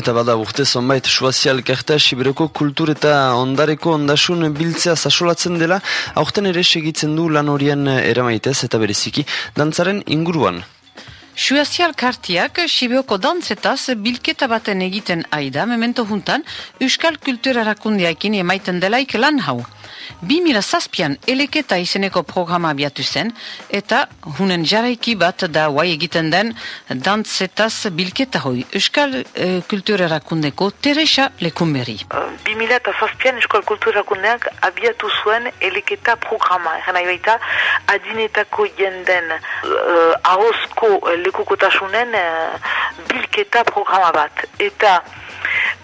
Eta bada urte zonbait suazial karta Siberoko kultur eta ondareko ondasun biltzea zasolatzen dela, aurten ere segitzen du lan horien eramaitez eta bereziki dantzaren inguruan. Suazial kartiak Siberoko dantzetaz bilketa baten egiten aida, memento juntan, Euskal Kulturarakundiakin emaiten delaik lan hau. 2000 zazpian eleketa izeneko programa abiatu zen, eta hunen jaraiki bat da guai egiten den dantzetaz bilketa hoi. Euskal e, Kulturarakundeko Teresa Lekumberi. 2000 zazpian Euskal Kulturakundeak abiatu zuen eleketa programa. Egan nahi baita, adinetako jenden uh, ahozko lekukotasunen uh, bilketa programa bat. Eta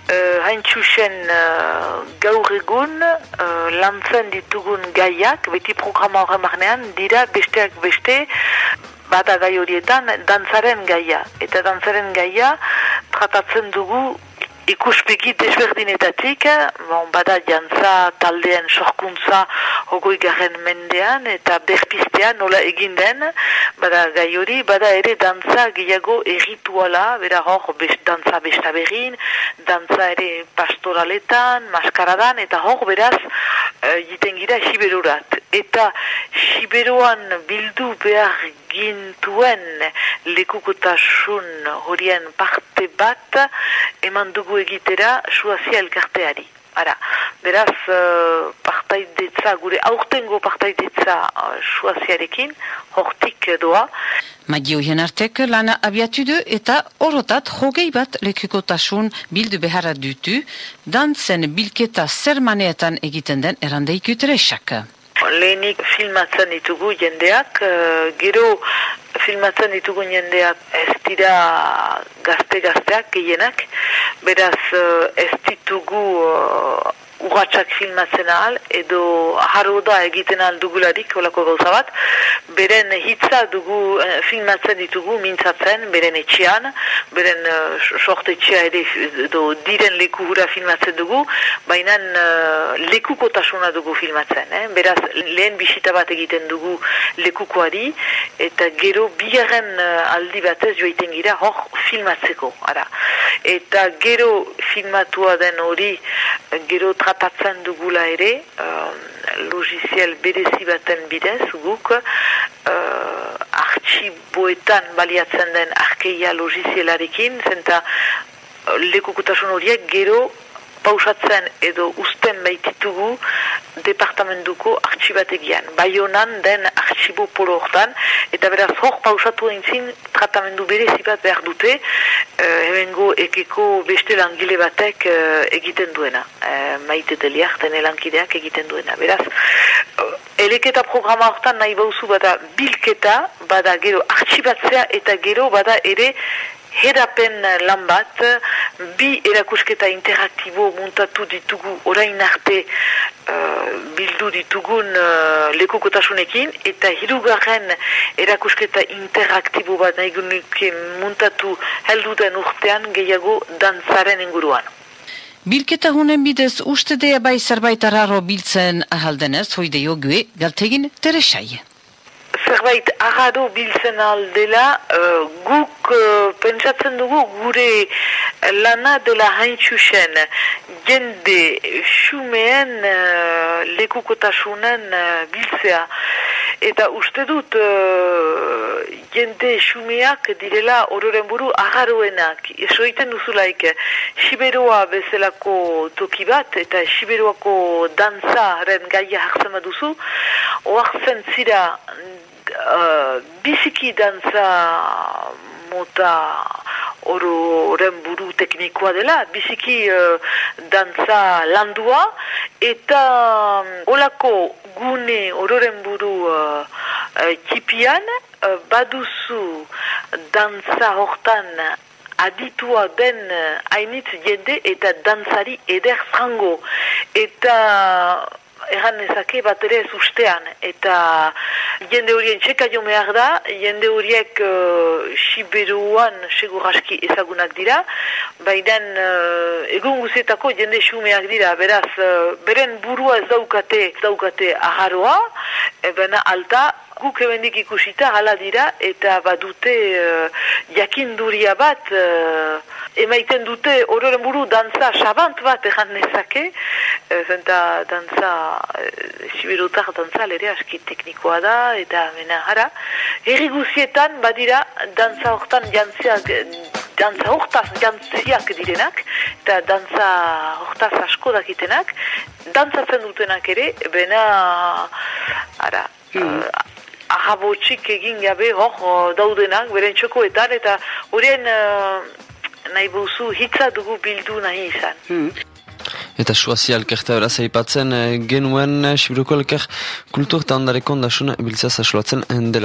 Uh, hain txusen uh, gaur egun uh, lantzen ditugun gaiak, beti programa horre marnean, dira besteak beste bada gai horietan dantzaren gaia. Eta dantzaren gaia tratatzen dugu ikuspegi desberdinetatik, bon, bada jantza taldeen sorkuntza hogoi garen mendean eta berpiztean nola egin den, bada gai hori, bada ere dantza gehiago errituala, bera hor best, dantza bestaberin, dantza ere pastoraletan, maskaradan, eta hor beraz uh, jiten gira siberurat. Eta siberuan bildu behar gintuen lekukotasun horien parte bat eman dugu egitera suazia elkarteari. Ara, beraz, uh, partaidetza, gure aurtengo partaidetza uh, suaziarekin, hortik doa. Magio artek lana abiatu du eta orotat hogei bat lekukotasun bildu beharra dutu, dantzen bilketa zermaneetan egiten den erandeik utresak. Lehenik filmatzen ditugu jendeak, uh, gero filmatzen ditugu jendeak ez dira gazte-gazteak gehienak, beraz uh, ez ditugu uh, urratxak filmatzen ahal, edo harro da egiten ahal dugularik, olako gauza bat, beren hitza dugu uh, filmatzen ditugu mintzatzen, beren etxean, beren uh, sorte etxea ere edo diren leku hura filmatzen dugu, baina uh, lekukotasuna dugu filmatzen, eh? beraz lehen bisita bat egiten dugu lekukoari, eta gero bigarren aldi batez joiten gira hor filmatzeko, ara. Eta gero filmatua den hori, gero tratatzen dugula ere, uh, logiziel berezi baten bidez, guk, uh, arxiboetan baliatzen den arkeia logizielarekin, zenta lekukutasun horiek gero pausatzen edo usten baititugu departamentuko artxibategian. Baionan den artxibo polo hortan, eta beraz hor pausatu entzin tratamendu berezi bat behar dute, uh, hemengo ekeko beste langile batek uh, egiten duena. Uh, maite deliak, tene lankideak egiten duena. Beraz, eleketa programa hortan nahi bauzu bada bilketa, bada gero artxibatzea eta gero bada ere herapen lan bat, bi erakusketa interaktibo muntatu ditugu orain arte uh, bildu ditugun uh, lekukotasunekin, eta hirugarren erakusketa interaktibo bat nahi muntatu helduten urtean gehiago dantzaren inguruan. Bilketa hunen bidez uste dea bai zerbait arraro biltzen ahaldenez, hoide jogue, galtegin teresai zerbait agado biltzen aldela, uh, guk uh, pentsatzen dugu gure lana dela haintxusen jende xumeen uh, lekukotasunen uh, biltzea. Eta uste dut uh, jende xumeak direla ororen buru agaroenak. Eso iten duzulaik, Siberoa bezalako toki bat eta Siberoako dantzaren gaia hartzen duzu, oartzen zira uh, biziki dantza mota ororen buru teknikoa dela, biziki uh, dantza landua, eta um, olako gune ororen buru uh, uh, kipian, uh, baduzu dantza hortan aditua den hainitz jende eta dantzari eder zango. Eta erran ezake bat ere ez ustean. Eta jende horien txeka jo behar da, jende horiek uh, Siberuan seguraski ezagunak dira, baina uh, egun guzietako jende xumeak dira, beraz, uh, beren burua ez daukate, daukate aharoa, e, baina alta, guk ebendik ikusita hala dira, eta badute uh, jakinduria bat uh, emaiten dute ororen buru dantza sabant bat egan nezake, zenta dantza, e, sibirutak dantza lere aski teknikoa da, eta mena jara. Herri guzietan badira dantza hortan jantziak, dantza hortaz jantziak direnak, eta dantza hortaz asko dakitenak, dantzatzen dutenak ere, bena, ara, mm. ahabotxik egin gabe hor daudenak, beren txokoetan, eta horien nahi buzu hitza dugu bildu nahi izan. Hmm. Eta suazi alkerta beraz aipatzen genuen Sibiruko elker kultur eta ondareko ondasuna biltzaz asolatzen dela.